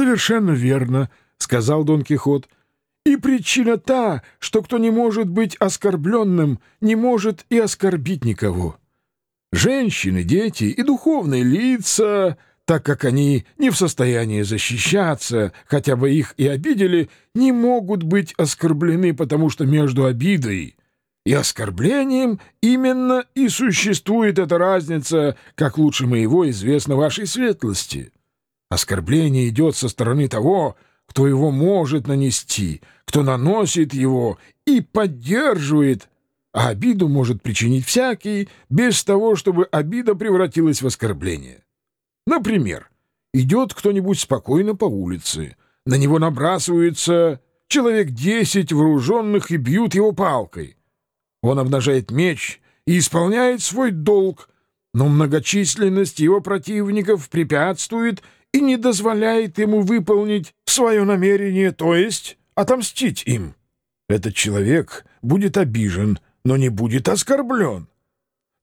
«Совершенно верно», — сказал Дон Кихот. «И причина та, что кто не может быть оскорбленным, не может и оскорбить никого. Женщины, дети и духовные лица, так как они не в состоянии защищаться, хотя бы их и обидели, не могут быть оскорблены, потому что между обидой и оскорблением именно и существует эта разница, как лучше моего известно вашей светлости». Оскорбление идет со стороны того, кто его может нанести, кто наносит его и поддерживает, а обиду может причинить всякий, без того, чтобы обида превратилась в оскорбление. Например, идет кто-нибудь спокойно по улице, на него набрасывается человек десять вооруженных и бьют его палкой. Он обнажает меч и исполняет свой долг, но многочисленность его противников препятствует и не дозволяет ему выполнить свое намерение, то есть отомстить им. Этот человек будет обижен, но не будет оскорблен.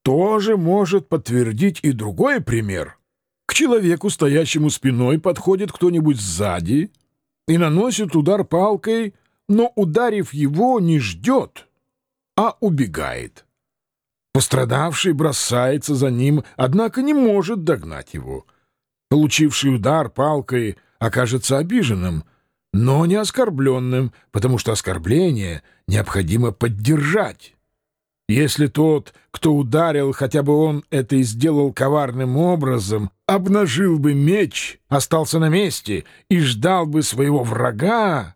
Тоже может подтвердить и другой пример. К человеку, стоящему спиной, подходит кто-нибудь сзади и наносит удар палкой, но, ударив его, не ждет, а убегает. Пострадавший бросается за ним, однако не может догнать его — Получивший удар палкой окажется обиженным, но не оскорбленным, потому что оскорбление необходимо поддержать. Если тот, кто ударил, хотя бы он это и сделал коварным образом, обнажил бы меч, остался на месте и ждал бы своего врага,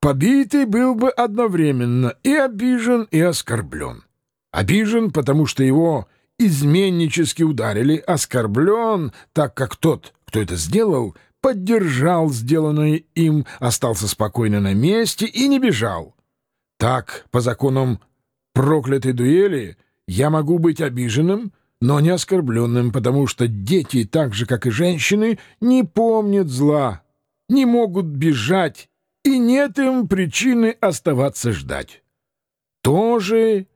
побитый был бы одновременно и обижен, и оскорблен. Обижен, потому что его изменнически ударили, оскорблен, так как тот, кто это сделал, поддержал сделанное им, остался спокойно на месте и не бежал. Так, по законам проклятой дуэли, я могу быть обиженным, но не оскорбленным, потому что дети, так же, как и женщины, не помнят зла, не могут бежать, и нет им причины оставаться ждать. Тоже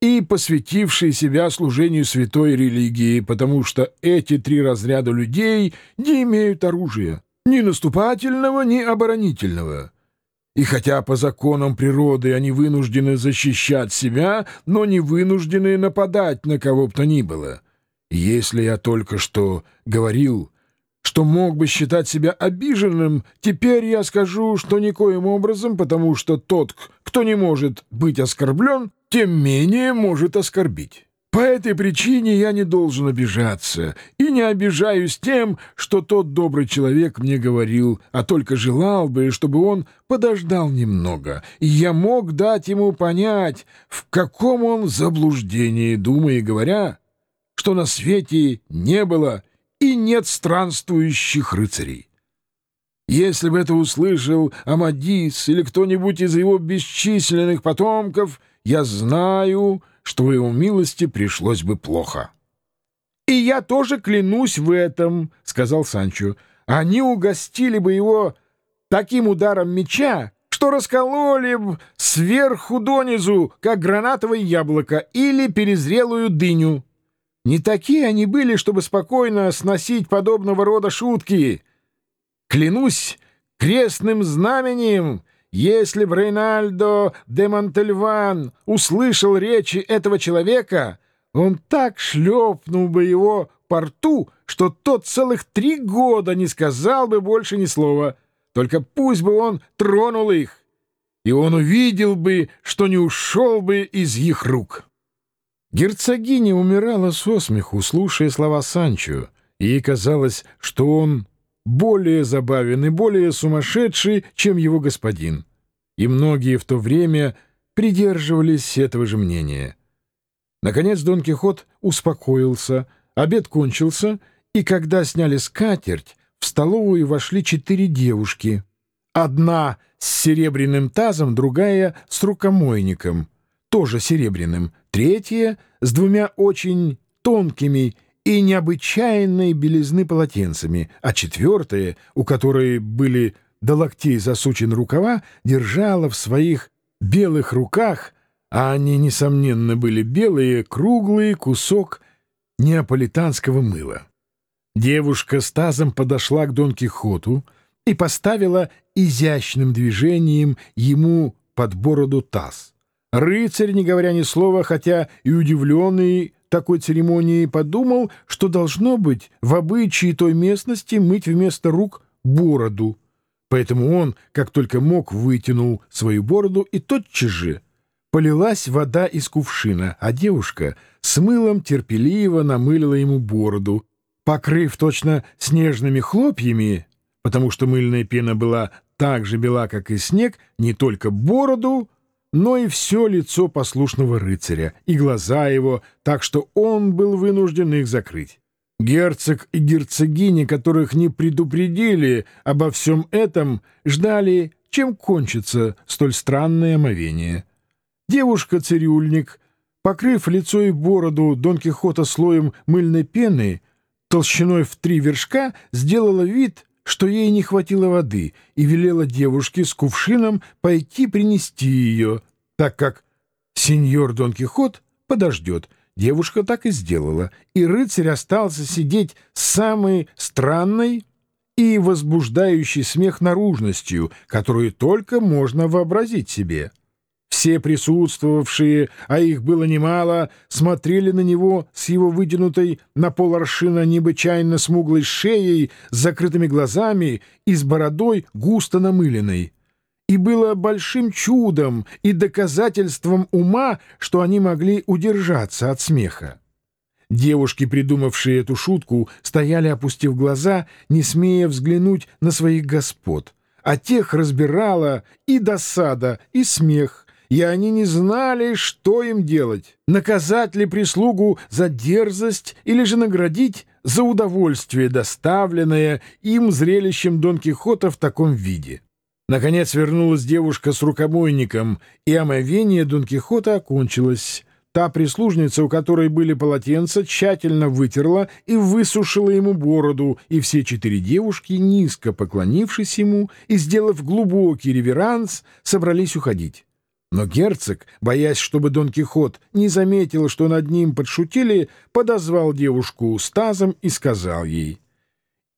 и посвятивший себя служению святой религии, потому что эти три разряда людей не имеют оружия, ни наступательного, ни оборонительного. И хотя по законам природы они вынуждены защищать себя, но не вынуждены нападать на кого бы то ни было. Если я только что говорил что мог бы считать себя обиженным, теперь я скажу, что никоим образом, потому что тот, кто не может быть оскорблен, тем менее может оскорбить. По этой причине я не должен обижаться и не обижаюсь тем, что тот добрый человек мне говорил, а только желал бы, чтобы он подождал немного, и я мог дать ему понять, в каком он заблуждении, думая и говоря, что на свете не было и нет странствующих рыцарей. Если бы это услышал Амадис или кто-нибудь из его бесчисленных потомков, я знаю, что его милости пришлось бы плохо. — И я тоже клянусь в этом, — сказал Санчо. — Они угостили бы его таким ударом меча, что раскололи б сверху донизу, как гранатовое яблоко или перезрелую дыню. Не такие они были, чтобы спокойно сносить подобного рода шутки. Клянусь крестным знаменем, если б Рейнальдо де Монтельван услышал речи этого человека, он так шлепнул бы его по рту, что тот целых три года не сказал бы больше ни слова, только пусть бы он тронул их, и он увидел бы, что не ушел бы из их рук». Герцогиня умирала со смеху, слушая слова Санчо, и ей казалось, что он более забавен и более сумасшедший, чем его господин. И многие в то время придерживались этого же мнения. Наконец Дон Кихот успокоился, обед кончился, и когда сняли скатерть, в столовую вошли четыре девушки. Одна с серебряным тазом, другая с рукомойником — тоже серебряным, третье с двумя очень тонкими и необычайной белизны полотенцами, а четвертое, у которой были до локтей засучены рукава, держала в своих белых руках, а они, несомненно, были белые, круглый кусок неаполитанского мыла. Девушка с тазом подошла к Дон Кихоту, и поставила изящным движением ему под бороду таз. Рыцарь, не говоря ни слова, хотя и удивленный такой церемонией, подумал, что должно быть в обычае той местности мыть вместо рук бороду. Поэтому он, как только мог, вытянул свою бороду и тотчас же полилась вода из кувшина, а девушка с мылом терпеливо намылила ему бороду, покрыв точно снежными хлопьями, потому что мыльная пена была так же бела, как и снег, не только бороду, но и все лицо послушного рыцаря, и глаза его, так что он был вынужден их закрыть. Герцог и герцогиня, которых не предупредили обо всем этом, ждали, чем кончится столь странное омовение. Девушка-цирюльник, покрыв лицо и бороду Дон Кихота слоем мыльной пены, толщиной в три вершка, сделала вид, что ей не хватило воды, и велела девушке с кувшином пойти принести ее, так как сеньор Дон Кихот подождет — Девушка так и сделала, и рыцарь остался сидеть с самой странной и возбуждающей смех наружностью, которую только можно вообразить себе. Все присутствовавшие, а их было немало, смотрели на него с его вытянутой на поларшина необычайно смуглой шеей, с закрытыми глазами и с бородой густо намыленной и было большим чудом и доказательством ума, что они могли удержаться от смеха. Девушки, придумавшие эту шутку, стояли, опустив глаза, не смея взглянуть на своих господ, а тех разбирала и досада, и смех, и они не знали, что им делать, наказать ли прислугу за дерзость или же наградить за удовольствие, доставленное им зрелищем Дон Кихота в таком виде. Наконец вернулась девушка с рукомойником, и омовение Дон Кихота окончилось. Та прислужница, у которой были полотенца, тщательно вытерла и высушила ему бороду, и все четыре девушки, низко поклонившись ему и сделав глубокий реверанс, собрались уходить. Но герцог, боясь, чтобы Дон Кихот не заметил, что над ним подшутили, подозвал девушку с тазом и сказал ей,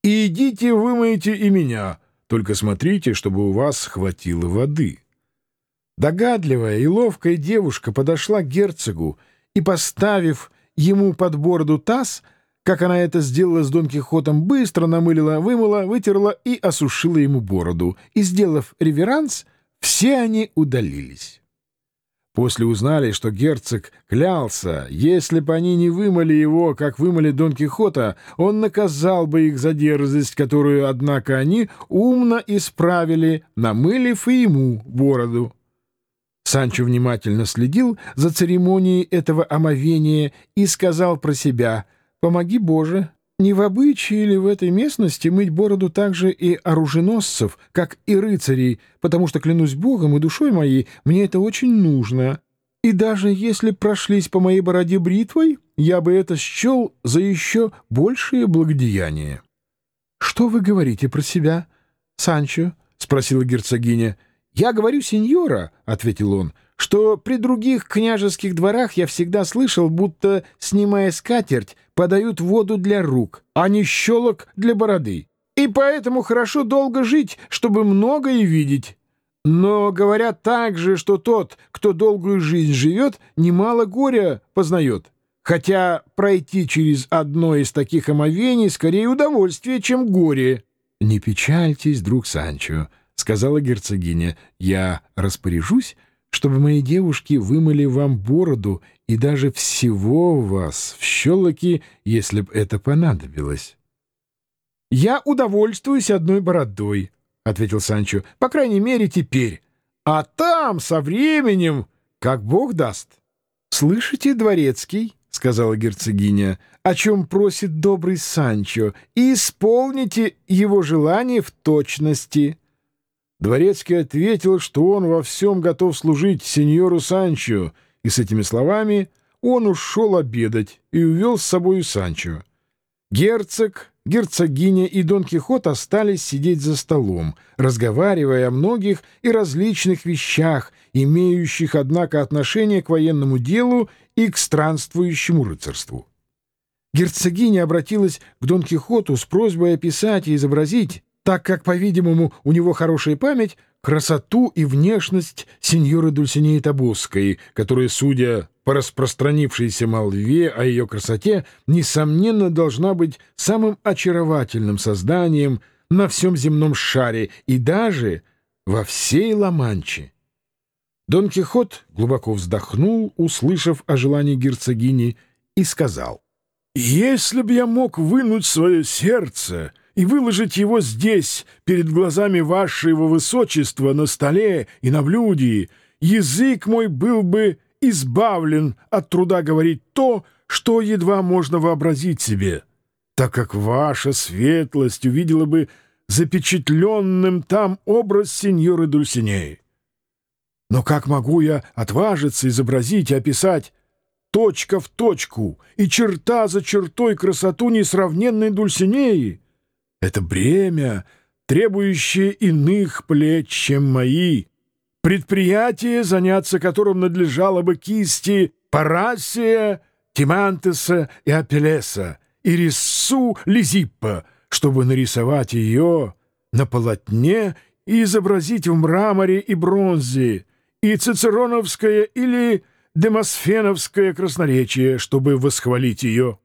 «Идите вымойте и меня». Только смотрите, чтобы у вас хватило воды». Догадливая и ловкая девушка подошла к герцогу и, поставив ему под бороду таз, как она это сделала с Дон Кихотом, быстро намылила, вымыла, вытерла и осушила ему бороду, и, сделав реверанс, все они удалились. После узнали, что герцог клялся, если бы они не вымыли его, как вымыли Дон Кихота, он наказал бы их за дерзость, которую, однако, они умно исправили, намылив и ему бороду. Санчо внимательно следил за церемонией этого омовения и сказал про себя «Помоги, Боже, не в обычае ли в этой местности мыть бороду также и оруженосцев, как и рыцарей, потому что, клянусь Богом и душой моей, мне это очень нужно. И даже если прошлись по моей бороде бритвой, я бы это счел за еще большее благодеяние. — Что вы говорите про себя, Санчо? — спросила герцогиня. — Я говорю, сеньора, — ответил он, — что при других княжеских дворах я всегда слышал, будто, снимая скатерть, подают воду для рук, а не щелок для бороды. И поэтому хорошо долго жить, чтобы многое видеть. Но говорят также, что тот, кто долгую жизнь живет, немало горя познает. Хотя пройти через одно из таких омовений скорее удовольствие, чем горе. — Не печальтесь, друг Санчо, — сказала герцогиня. — Я распоряжусь, чтобы мои девушки вымыли вам бороду и даже всего вас в щелоки, если б это понадобилось. — Я удовольствуюсь одной бородой, — ответил Санчо, — по крайней мере теперь. А там, со временем, как бог даст. — Слышите, дворецкий? — сказала герцогиня, — о чем просит добрый Санчо, и исполните его желание в точности. — Дворецкий ответил, что он во всем готов служить сеньору Санчо, и с этими словами он ушел обедать и увел с собой Санчо. Герцог, герцогиня и Дон Кихот остались сидеть за столом, разговаривая о многих и различных вещах, имеющих, однако, отношение к военному делу и к странствующему рыцарству. Герцогиня обратилась к Дон Кихоту с просьбой описать и изобразить так как, по-видимому, у него хорошая память, красоту и внешность сеньоры Дульсинеи Табусской, которая, судя по распространившейся молве о ее красоте, несомненно, должна быть самым очаровательным созданием на всем земном шаре и даже во всей Ла-Манче. Дон Кихот глубоко вздохнул, услышав о желании герцогини, и сказал, «Если б я мог вынуть свое сердце и выложить его здесь, перед глазами вашего высочества, на столе и на блюде, язык мой был бы избавлен от труда говорить то, что едва можно вообразить себе, так как ваша светлость увидела бы запечатленным там образ сеньоры Дульсинеи. Но как могу я отважиться изобразить и описать точка в точку и черта за чертой красоту несравненной Дульсинеи? Это бремя, требующее иных плеч, чем мои, предприятие, заняться которым надлежало бы кисти Парасия, Тимантеса и Апелеса, и Рису Лизиппа, чтобы нарисовать ее на полотне и изобразить в мраморе и бронзе, и цицероновское или демосфеновское красноречие, чтобы восхвалить ее.